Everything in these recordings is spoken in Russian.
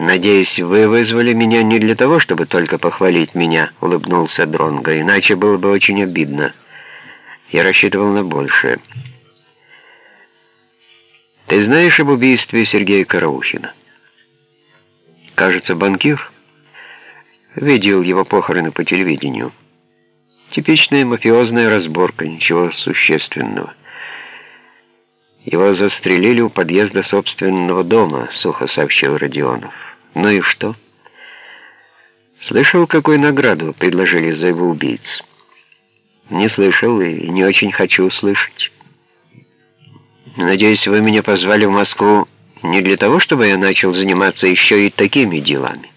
«Надеюсь, вы вызвали меня не для того, чтобы только похвалить меня», — улыбнулся Дронго, «иначе было бы очень обидно. Я рассчитывал на большее». «Ты знаешь об убийстве Сергея Караухина?» «Кажется, банкир?» «Видел его похороны по телевидению». «Типичная мафиозная разборка, ничего существенного». «Его застрелили у подъезда собственного дома», — сухо сообщил Родионов. «Ну и что?» «Слышал, какую награду предложили за его убийц?» «Не слышал и не очень хочу услышать». «Надеюсь, вы меня позвали в Москву не для того, чтобы я начал заниматься еще и такими делами».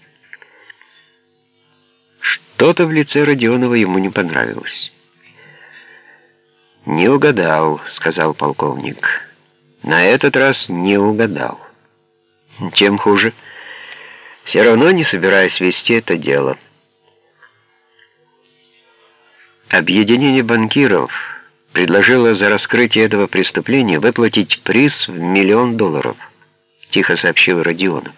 Что-то в лице Родионова ему не понравилось. «Не угадал», — сказал полковник. На этот раз не угадал. Тем хуже. Все равно не собираюсь вести это дело. Объединение банкиров предложило за раскрытие этого преступления выплатить приз в миллион долларов, тихо сообщил Родионов.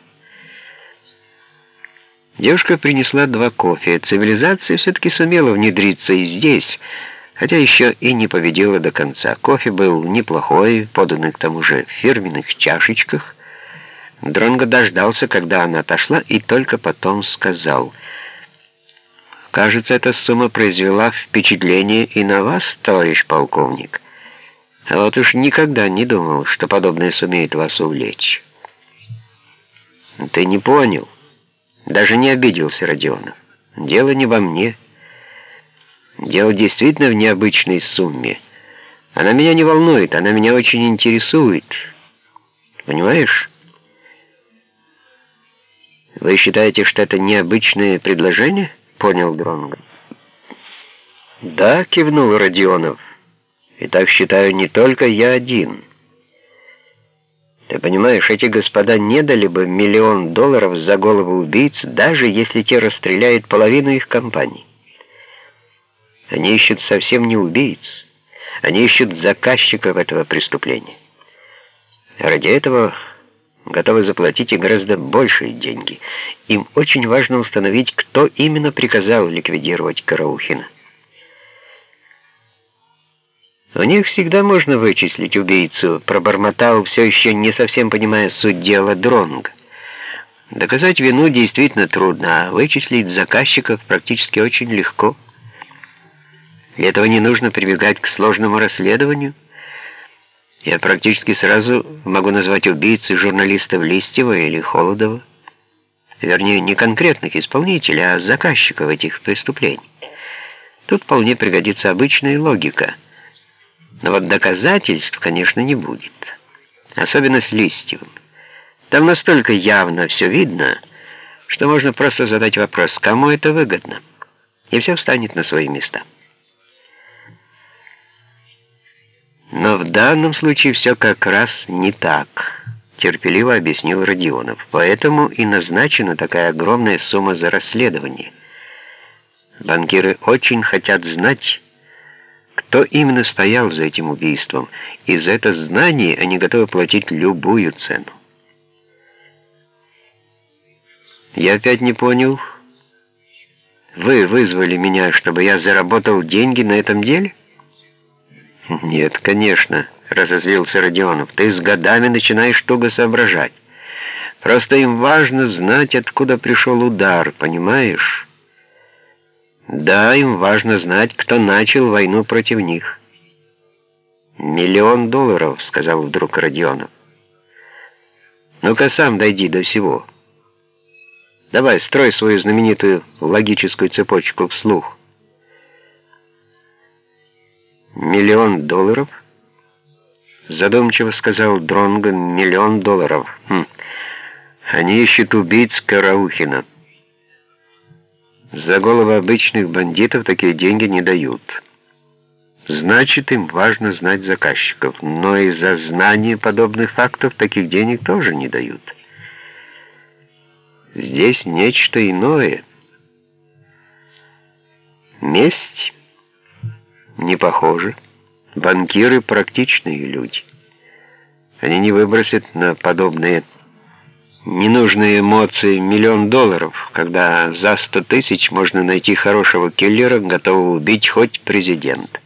Девушка принесла два кофе. Цивилизация все-таки сумела внедриться и здесь, хотя еще и не победила до конца. Кофе был неплохой, поданный к тому же в фирменных чашечках. Дронго дождался, когда она отошла, и только потом сказал, «Кажется, эта сумма произвела впечатление и на вас, товарищ полковник. А вот уж никогда не думал, что подобное сумеет вас увлечь». «Ты не понял». Даже не обиделся Родионов. «Дело не во мне». Дело действительно в необычной сумме. Она меня не волнует, она меня очень интересует. Понимаешь? Вы считаете, что это необычное предложение? Понял Дронго. Да, кивнул Родионов. И так считаю не только я один. Ты понимаешь, эти господа не дали бы миллион долларов за голову убийц, даже если те расстреляют половину их компаний. Они ищут совсем не убийц. Они ищут заказчиков этого преступления. Ради этого готовы заплатить и гораздо большие деньги. Им очень важно установить, кто именно приказал ликвидировать Караухина. У них всегда можно вычислить убийцу, пробормотал, все еще не совсем понимая суть дела Дронга. Доказать вину действительно трудно, а вычислить заказчиков практически очень легко. Для этого не нужно прибегать к сложному расследованию. Я практически сразу могу назвать убийцы журналистов Листьева или Холодова. Вернее, не конкретных исполнителей, а заказчиков этих преступлений. Тут вполне пригодится обычная логика. Но вот доказательств, конечно, не будет. Особенно с Листьевым. Там настолько явно все видно, что можно просто задать вопрос, кому это выгодно, и все встанет на свои места. В данном случае все как раз не так, терпеливо объяснил Родионов. Поэтому и назначена такая огромная сумма за расследование. Банкиры очень хотят знать, кто именно стоял за этим убийством, и за это знание они готовы платить любую цену. Я опять не понял. Вы вызвали меня, чтобы я заработал деньги на этом деле? «Нет, конечно», — разозлился Родионов. «Ты с годами начинаешь туго соображать. Просто им важно знать, откуда пришел удар, понимаешь?» «Да, им важно знать, кто начал войну против них». «Миллион долларов», — сказал вдруг Родионов. «Ну-ка сам дойди до всего. Давай, строй свою знаменитую логическую цепочку вслух». «Миллион долларов?» Задумчиво сказал Дронго. «Миллион долларов. Хм. Они ищут убийц Караухина. За головы обычных бандитов такие деньги не дают. Значит, им важно знать заказчиков, но и за знание подобных фактов таких денег тоже не дают. Здесь нечто иное. Месть?» Не похоже. Банкиры — практичные люди. Они не выбросят на подобные Ненужные эмоции миллион долларов, когда за сто тысяч можно найти хорошего киллера, готового убить хоть президента.